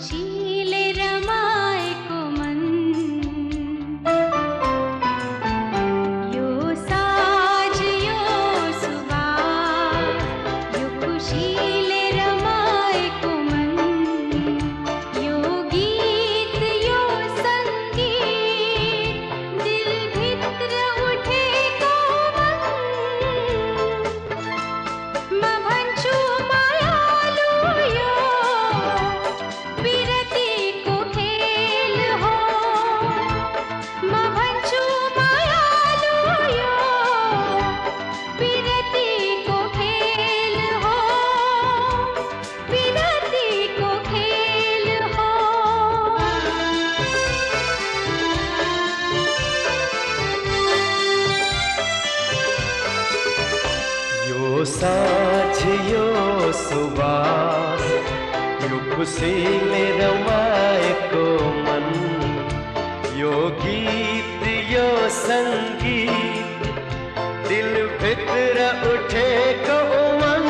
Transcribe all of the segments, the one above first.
खुशी सुबास यो खुसीले रमाएको मन। यो गीत यो सङ्गीत दिलभित्र उठेको मन।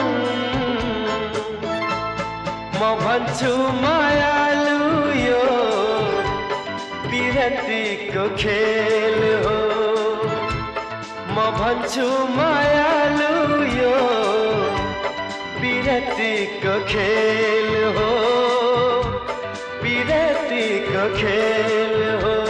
म भन्छु मायालु यो। विरतीको खेल हो। म भन्छु मायालु यो विरतीको खेल हो विरतीको खेल हो।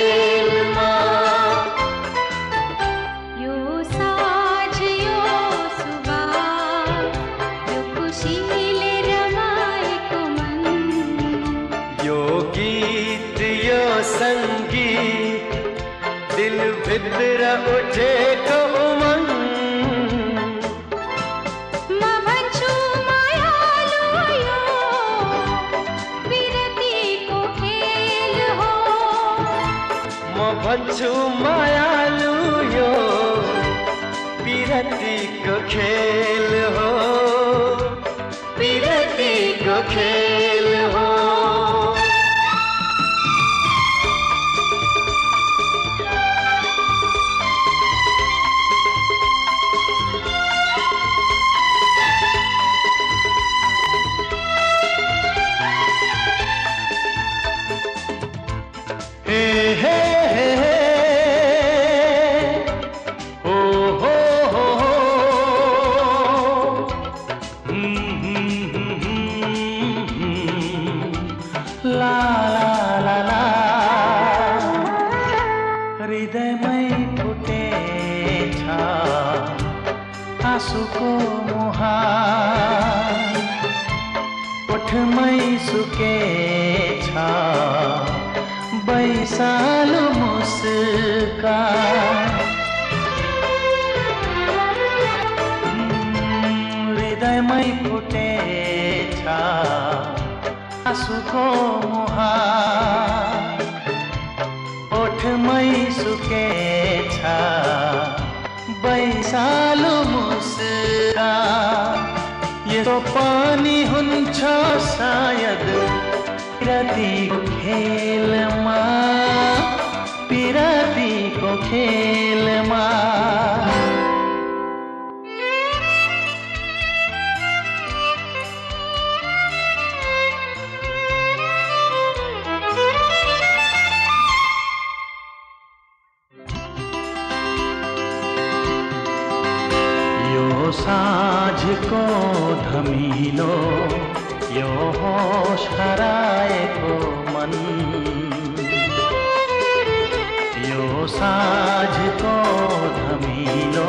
गीत यो सङ्गीत दिलभित्र उठेको मन म भन्छु मायालु यो विरतीको खेल हो। यो विरतीको खेल आँसुको मुहार ओठमै सुकेछ बैसाल मुस्का। हृदयमै फुटेछ आँसुको मुहार ओठमै सुकेछ बैसालो मुस्का। यस्तो पनि हुन्छ सायद पिरातीको खेलमा पिरातीको खेलमा साँझको धमिलो यो होस हराएको मन। यो साँझको धमिलो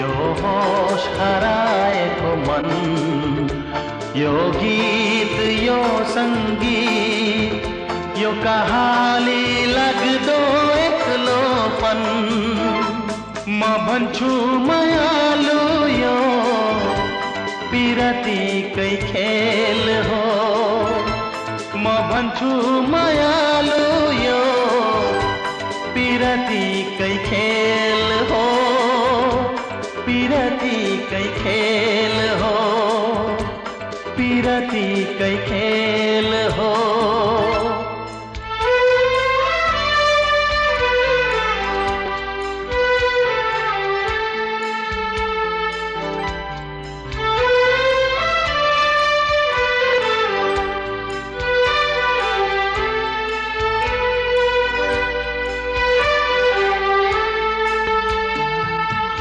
यो होस हराएको मन। यो गीत, यो सङ्गीत यो कहाली लाग्दो एक्लोपन। म भन्छु मायालु किरती कई खेल हो। म भन्छु मायालु यो। पिरती कै खेल हो। पिरती कै खेल हो। पिरती कै खेल हो।